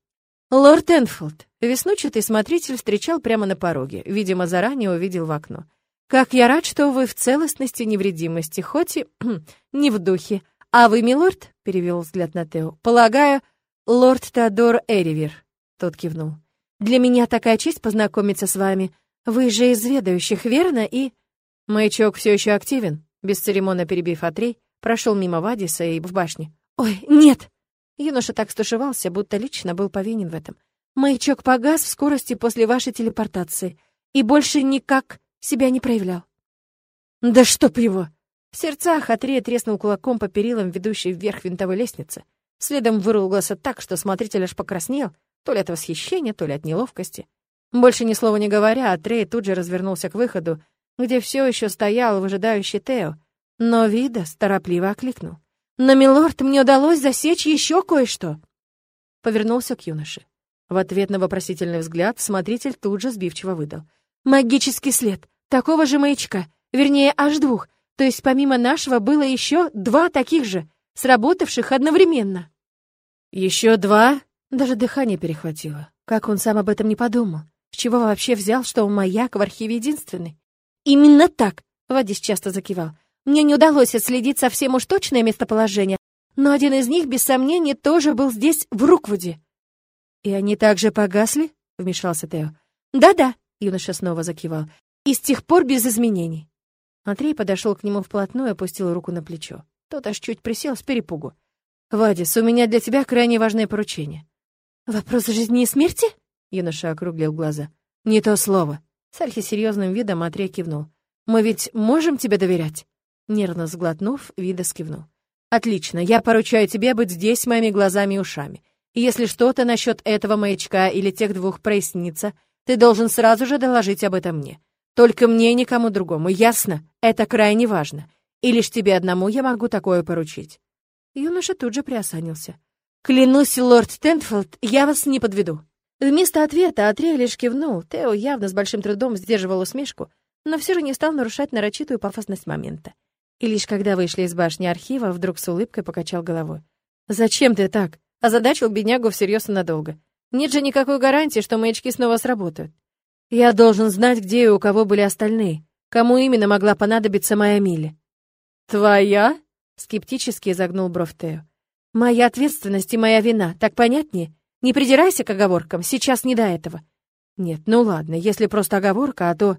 Лорд Энфилд, веснучатый смотритель, встречал прямо на пороге, видимо, заранее увидел в окно. «Как я рад, что вы в целостности невредимости, хоть и не в духе. А вы, милорд?» — перевел взгляд на Тео. «Полагаю, лорд Теодор Эривер», — тот кивнул. «Для меня такая честь познакомиться с вами. Вы же из ведающих, верно? И...» Маячок все еще активен, бесцеремонно перебив Атрей, прошел мимо Вадиса и в башне. «Ой, нет!» Юноша так стушевался, будто лично был повинен в этом. «Маячок погас в скорости после вашей телепортации и больше никак себя не проявлял». «Да чтоб его!» В сердцах Атрея треснул кулаком по перилам, ведущей вверх винтовой лестницы. Следом выругался так, что смотритель аж покраснел, то ли от восхищения, то ли от неловкости. Больше ни слова не говоря, Атрей тут же развернулся к выходу, где все еще стоял выжидающий Тео, но Вида торопливо окликнул. «Но, милорд, мне удалось засечь еще кое-что!» Повернулся к юноше. В ответ на вопросительный взгляд смотритель тут же сбивчиво выдал. «Магический след! Такого же маячка! Вернее, аж двух! То есть помимо нашего было еще два таких же!
сработавших одновременно.
Еще два? Даже дыхание перехватило. Как он сам об этом не подумал? С чего вообще взял, что маяк в архиве единственный?
Именно так, Вадис часто закивал. Мне не удалось отследить совсем уж точное местоположение, но один из них, без сомнения, тоже был здесь, в Руквуде.
«И они также погасли?» — вмешался Тео.
«Да-да», — юноша снова закивал, — «и с тех пор без изменений».
Андрей подошел к нему вплотную и опустил руку на плечо. Тот аж чуть присел с перепугу. «Вадис, у меня для тебя крайне важное поручение».
«Вопрос жизни и смерти?»
— юноша округлил глаза. «Не то слово». Сальхи серьезным видом Андрей кивнул. «Мы ведь можем тебе доверять?» Нервно сглотнув, Вида скивнул. «Отлично, я поручаю тебе быть здесь моими глазами и ушами. Если что-то насчет этого маячка или тех двух прояснится, ты должен сразу же доложить об этом мне. Только мне и никому другому, ясно? Это крайне важно. И лишь тебе одному я могу такое поручить». Юноша тут же приосанился. «Клянусь, лорд Тентфилд, я вас не подведу». Вместо ответа Атрей лишь кивнул. Тео явно с большим трудом сдерживал усмешку, но все же не стал нарушать нарочитую пафосность момента. И лишь когда вышли из башни архива, вдруг с улыбкой покачал головой. «Зачем ты так?» Озадачил беднягу всерьез и надолго. «Нет же никакой гарантии, что маячки снова сработают. Я должен знать, где и у кого были остальные. Кому именно могла понадобиться моя Миля?» «Твоя?» — скептически изогнул бровь Тео. «Моя ответственность и моя вина, так понятнее? Не придирайся к оговоркам, сейчас не до этого». «Нет, ну ладно, если просто оговорка, а то...»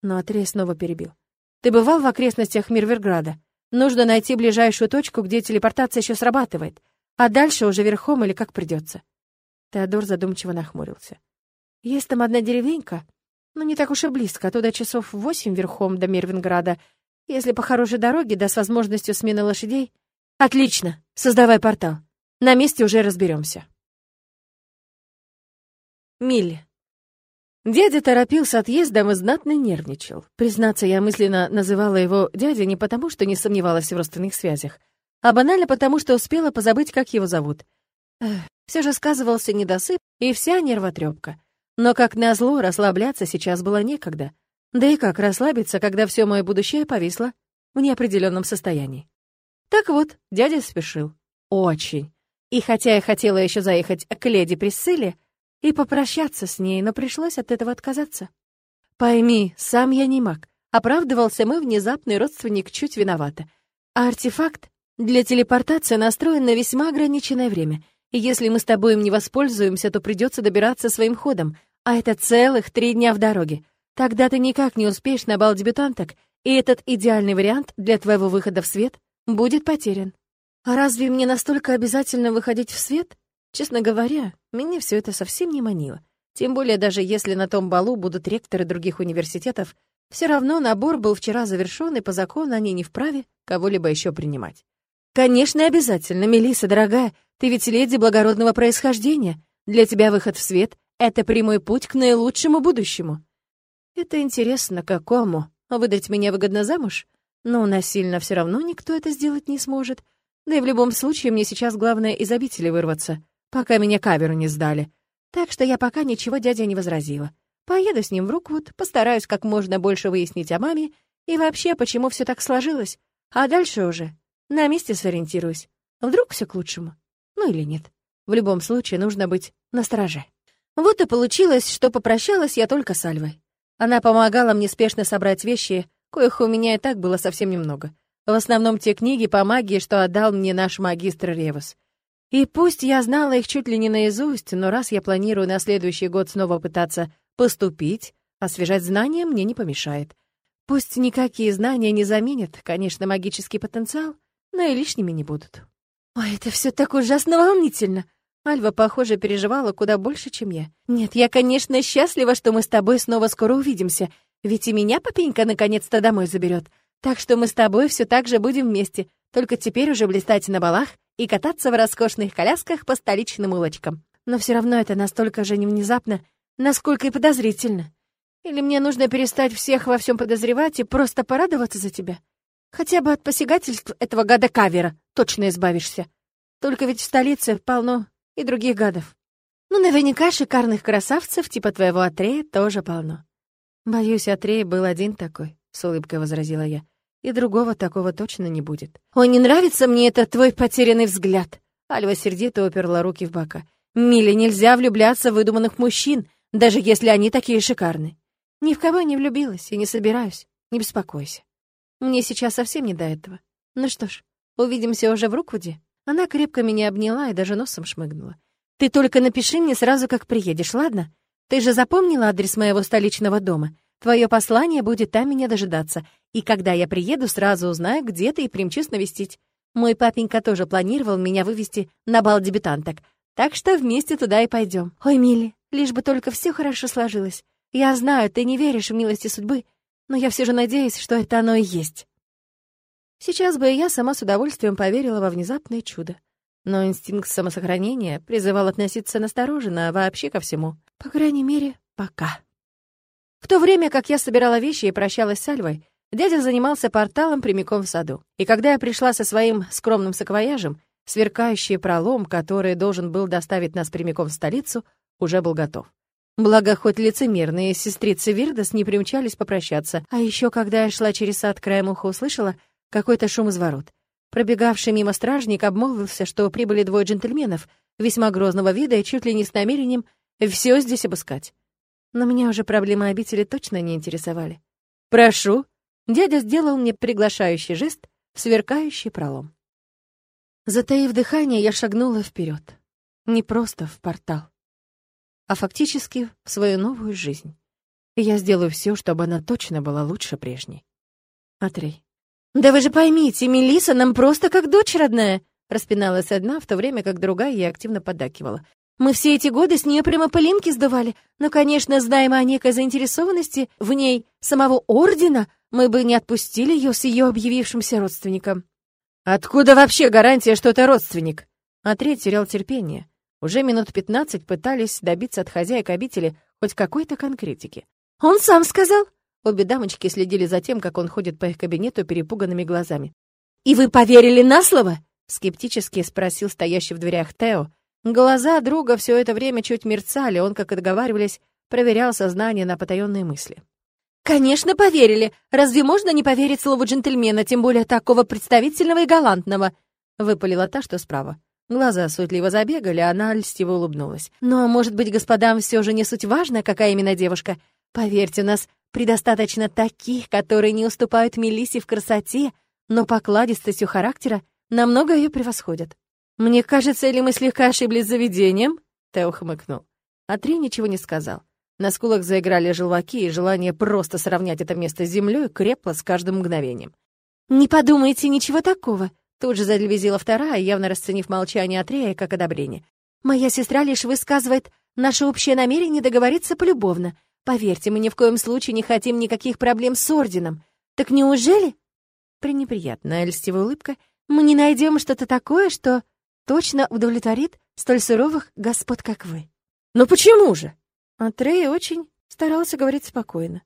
Но Атрей снова перебил. Ты бывал в окрестностях Мирверграда? Нужно найти ближайшую точку, где телепортация еще срабатывает, а дальше уже верхом или как придется. Теодор задумчиво нахмурился. Есть там одна деревенька, но не так уж и близко, туда часов восемь верхом до Мирвинграда. Если по хорошей дороге, да с возможностью смены лошадей. Отлично, создавай портал. На месте уже разберемся. Милли. Дядя торопился отъездом и знатно нервничал. Признаться, я мысленно называла его дядя не потому, что не сомневалась в родственных связях, а банально потому, что успела позабыть, как его зовут. Все же сказывался недосып и вся нервотрепка. Но, как назло, расслабляться сейчас было некогда. Да и как расслабиться, когда все мое будущее повисло в неопределенном состоянии. Так вот, дядя спешил. Очень. И хотя я хотела еще заехать к леди Присцилле, и попрощаться с ней, но пришлось от этого отказаться. Пойми, сам я не маг. Оправдывался мой внезапный родственник чуть виновата. А артефакт для телепортации настроен на весьма ограниченное время. И если мы с тобой им не воспользуемся, то придется добираться своим ходом, а это целых три дня в дороге. Тогда ты никак не успеешь на бал дебютанток, и этот идеальный вариант для твоего выхода в свет будет потерян. А разве мне настолько обязательно выходить в свет? Честно говоря, меня все это совсем не манило. Тем более, даже если на том балу будут ректоры других университетов, все равно набор был вчера завершен, и по закону они не вправе кого-либо еще принимать. Конечно, обязательно, Мелиса, дорогая, ты ведь леди благородного происхождения. Для тебя выход в свет — это прямой путь к наилучшему будущему. Это интересно, какому? Выдать меня выгодно замуж? Но насильно все равно никто это сделать не сможет. Да и в любом случае мне сейчас главное из обители вырваться пока меня каверу не сдали. Так что я пока ничего дядя не возразила. Поеду с ним в Руквуд, постараюсь как можно больше выяснить о маме и вообще, почему все так сложилось. А дальше уже на месте сориентируюсь. Вдруг все к лучшему. Ну или нет. В любом случае нужно быть настороже. Вот и получилось, что попрощалась я только с Альвой. Она помогала мне спешно собрать вещи, коих у меня и так было совсем немного. В основном те книги по магии, что отдал мне наш магистр Ревус. И пусть я знала их чуть ли не наизусть, но раз я планирую на следующий год снова пытаться поступить, освежать знания мне не помешает. Пусть никакие знания не заменят, конечно, магический потенциал, но и лишними не будут. Ой, это все так ужасно волнительно. Альва, похоже, переживала куда больше, чем я. Нет, я, конечно, счастлива, что мы с тобой снова скоро увидимся, ведь и меня папенька наконец-то домой заберет. Так что мы с тобой все так же будем вместе, только теперь уже блистать на балах и кататься в роскошных колясках по столичным улочкам. Но все равно это настолько же не внезапно, насколько и подозрительно. Или мне нужно перестать всех во всем подозревать и просто порадоваться за тебя? Хотя бы от посягательств этого гада Кавера точно избавишься. Только ведь в столице полно и других гадов. Ну, наверняка шикарных красавцев типа твоего Атрея тоже полно. Боюсь, Атрей был один такой, — с улыбкой возразила я. И другого такого точно не будет. «Ой, не нравится мне этот твой потерянный взгляд!» Альва сердито уперла руки в бока. «Миле, нельзя влюбляться в выдуманных мужчин, даже если они такие шикарные. Ни в кого не влюбилась и не собираюсь. Не беспокойся. Мне сейчас совсем не до этого. Ну что ж, увидимся уже в Руквуде». Она крепко меня обняла и даже носом шмыгнула. «Ты только напиши мне сразу, как приедешь, ладно? Ты же запомнила адрес моего столичного дома? Твое послание будет там меня дожидаться, и когда я приеду, сразу узнаю, где ты, и примчусь навестить. Мой папенька тоже планировал меня вывести на бал дебютанток, так что вместе туда и пойдем. Ой, Милли, лишь бы только все хорошо сложилось. Я знаю, ты не веришь в милости судьбы, но я все же надеюсь, что это оно и есть. Сейчас бы я сама с удовольствием поверила во внезапное чудо. Но инстинкт самосохранения призывал относиться настороженно вообще ко всему. По крайней мере, пока. В то время, как я собирала вещи и прощалась с Альвой, дядя занимался порталом прямиком в саду. И когда я пришла со своим скромным саквояжем, сверкающий пролом, который должен был доставить нас прямиком в столицу, уже был готов. Благо, хоть лицемерные сестрицы Вирдас не примчались попрощаться, а еще когда я шла через сад краем уха услышала какой-то шум из ворот. Пробегавший мимо стражник обмолвился, что прибыли двое джентльменов, весьма грозного вида и чуть ли не с намерением все здесь обыскать но меня уже проблемы обители точно не интересовали. «Прошу!» Дядя сделал мне приглашающий жест в сверкающий пролом. Затаив дыхание, я шагнула вперед. Не просто в портал, а фактически в свою новую жизнь. И я сделаю все, чтобы она точно была лучше прежней. Атрей. «Да вы же поймите, Мелиса нам просто как дочь родная!» Распиналась одна, в то время как другая ей активно поддакивала. Мы все эти годы с нее прямо пылинки сдували, но, конечно, знаем о некой заинтересованности в ней самого Ордена, мы бы не отпустили ее с ее объявившимся родственником». «Откуда вообще гарантия, что это родственник?» Атрей терял терпение. Уже минут пятнадцать пытались добиться от хозяек обители хоть какой-то конкретики. «Он сам сказал!» Обе дамочки следили за тем, как он ходит по их кабинету перепуганными глазами. «И вы поверили на слово?» — скептически спросил стоящий в дверях Тео, Глаза друга все это время чуть мерцали, он, как и договаривались, проверял сознание на потаенные мысли. «Конечно, поверили. Разве можно не поверить слову джентльмена, тем более такого представительного и галантного?» Выпалила та, что справа. Глаза суетливо забегали, она льстиво улыбнулась. «Но, может быть, господам все же не суть важно, какая именно девушка? Поверьте, у нас предостаточно таких, которые не уступают Мелиссе в красоте, но покладистостью характера намного ее превосходят». «Мне кажется, или мы слегка ошиблись заведением?» Тео хмыкнул. А Три ничего не сказал. На скулах заиграли желваки, и желание просто сравнять это место с землей крепло с каждым мгновением. «Не подумайте, ничего такого!» Тут же залебезила вторая, явно расценив молчание Атрея как одобрение. «Моя сестра лишь высказывает наше общее намерение договориться полюбовно. Поверьте, мы ни в коем случае не хотим никаких проблем с Орденом. Так неужели...» Пренеприятная льстивая улыбка. «Мы не найдем что-то такое, что...» точно удовлетворит столь суровых господ, как вы. Но почему же? Антрей очень старался говорить спокойно.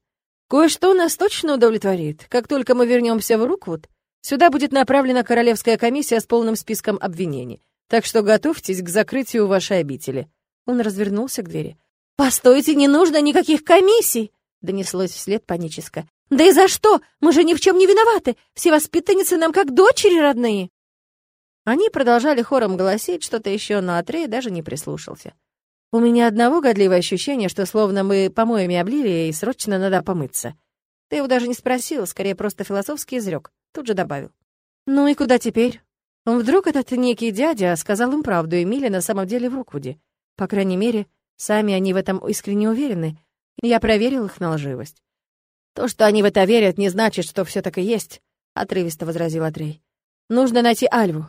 Кое-что нас точно удовлетворит. Как только мы вернемся в Руквуд, сюда будет направлена королевская комиссия с полным списком обвинений. Так что готовьтесь к закрытию вашей обители. Он развернулся к двери. «Постойте, не нужно никаких комиссий!» Донеслось вслед паническое. «Да и за что? Мы же ни в чем не виноваты! Все воспитанницы нам как дочери родные!» Они продолжали хором голосить что-то еще, но Атрей даже не прислушался. «У меня одного годливое ощущение, что словно мы помоями облили, и срочно надо помыться. Ты его даже не спросил, скорее просто философский изрек. Тут же добавил. «Ну и куда теперь?» Вдруг этот некий дядя сказал им правду, и Милли на самом деле в Руквуде. По крайней мере, сами они в этом искренне уверены. Я проверил их на лживость. «То, что они в это верят, не значит, что все так и есть», — отрывисто возразил Атрей. «Нужно найти Альву.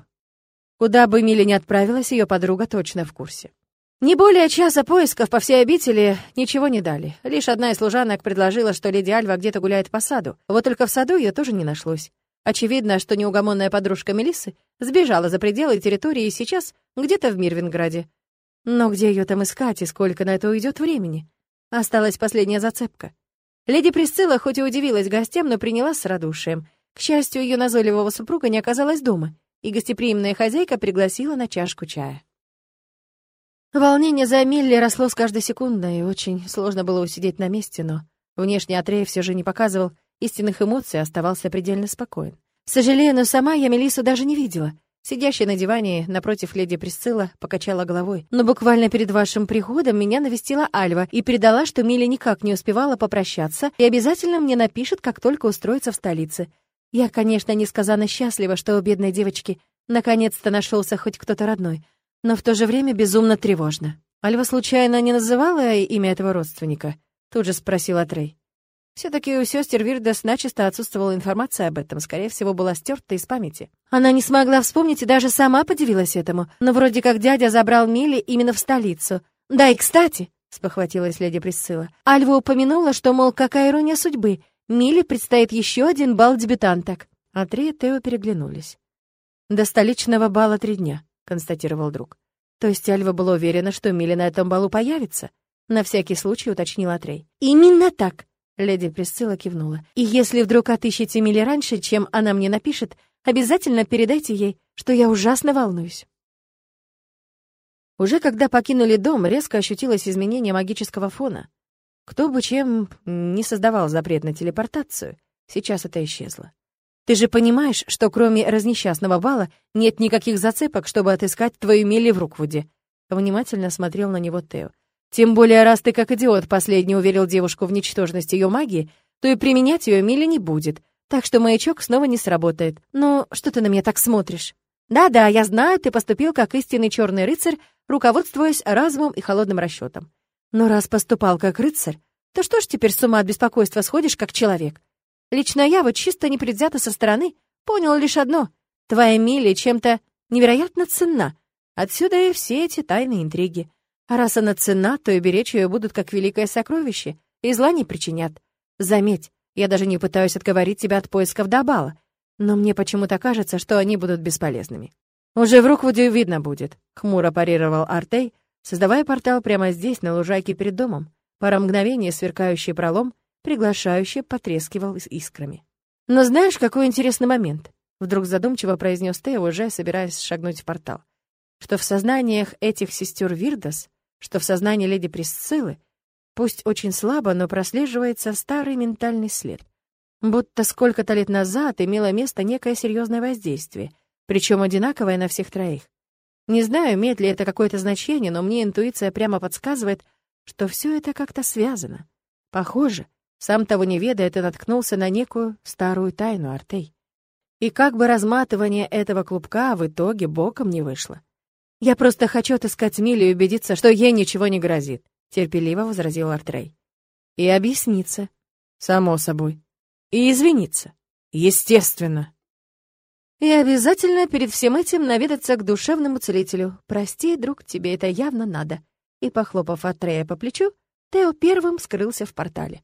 Куда бы Миля ни отправилась, ее подруга точно в курсе. Не более часа поисков по всей обители ничего не дали. Лишь одна из служанок предложила, что леди Альва где-то гуляет по саду. Вот только в саду ее тоже не нашлось. Очевидно, что неугомонная подружка Мелиссы сбежала за пределы территории и сейчас где-то в Мирвинграде. Но где ее там искать и сколько на это уйдет времени? Осталась последняя зацепка. Леди Присцилла хоть и удивилась гостям, но приняла с радушием. К счастью, ее назойливого супруга не оказалось дома, и гостеприимная хозяйка пригласила на чашку чая. Волнение за Милли росло с каждой секундой, и очень сложно было усидеть на месте, но внешний Атрей все же не показывал истинных эмоций, оставался предельно спокоен. Сожалею, но сама я Мелису даже не видела. Сидящая на диване напротив леди Присцилла покачала головой. Но буквально перед вашим приходом меня навестила Альва и передала, что Миля никак не успевала попрощаться и обязательно мне напишет, как только устроится в столице. Я, конечно, несказанно счастлива, что у бедной девочки наконец-то нашелся хоть кто-то родной, но в то же время безумно тревожно. Альва случайно не называла имя этого родственника? Тут же спросила Трей. Все-таки у сестер Вирдас начисто отсутствовала информация об этом, скорее всего, была стерта из памяти. Она не смогла вспомнить и даже сама подивилась этому. Но вроде как дядя забрал Милли именно в столицу. Да и кстати, спохватилась леди Присцилла. Альва упомянула, что, мол, какая ирония судьбы. Милли предстоит еще один бал дебютанток. А Три и Тео переглянулись. «До столичного бала три дня», — констатировал друг. «То есть Альва была уверена, что Милли на этом балу появится?» На всякий случай уточнила Трей. «Именно так!» Леди Присцилла кивнула. «И если вдруг отыщете Милли раньше, чем она мне напишет, обязательно передайте ей, что я ужасно волнуюсь». Уже когда покинули дом, резко ощутилось изменение магического фона. Кто бы чем не создавал запрет на телепортацию, сейчас это исчезло. Ты же понимаешь, что кроме разнесчастного бала нет никаких зацепок, чтобы отыскать твою Милли в Руквуде?» Внимательно смотрел на него Тео. Тем более, раз ты как идиот последний уверил девушку в ничтожность ее магии, то и применять ее Миле не будет, так что маячок снова не сработает. Ну, что ты на меня так смотришь? Да-да, я знаю, ты поступил как истинный черный рыцарь, руководствуясь разумом и холодным расчетом. Но раз поступал как рыцарь, то что ж теперь с ума от беспокойства сходишь как человек? Лично я вот чисто непредвзято со стороны понял лишь одно. Твоя Милли чем-то невероятно ценна. Отсюда и все эти тайные интриги. А раз она цена, то и беречь ее будут как великое сокровище, и зла не причинят. Заметь, я даже не пытаюсь отговорить тебя от поисков Дабала, но мне почему-то кажется, что они будут бесполезными. Уже в Руквуде видно будет, хмуро парировал Артей, создавая портал прямо здесь, на лужайке перед домом. Пара мгновений сверкающий пролом, приглашающий, потрескивал искрами. Но знаешь, какой интересный момент? Вдруг задумчиво произнес Тео, уже собираясь шагнуть в портал. Что в сознаниях этих сестер Вирдас что в сознании леди Присциллы, пусть очень слабо, но прослеживается старый ментальный след. Будто сколько-то лет назад имело место некое серьезное воздействие, причем одинаковое на всех троих. Не знаю, имеет ли это какое-то значение, но мне интуиция прямо подсказывает, что все это как-то связано. Похоже, сам того не ведая, ты наткнулся на некую старую тайну Артей. И как бы разматывание этого клубка в итоге боком не вышло. «Я просто хочу отыскать Милю и убедиться, что ей ничего не грозит», — терпеливо возразил Артрей. «И объясниться. Само собой. И извиниться. Естественно». «И обязательно перед всем этим наведаться к душевному целителю. Прости, друг, тебе это явно надо». И, похлопав Артрея по плечу, Тео первым скрылся в портале.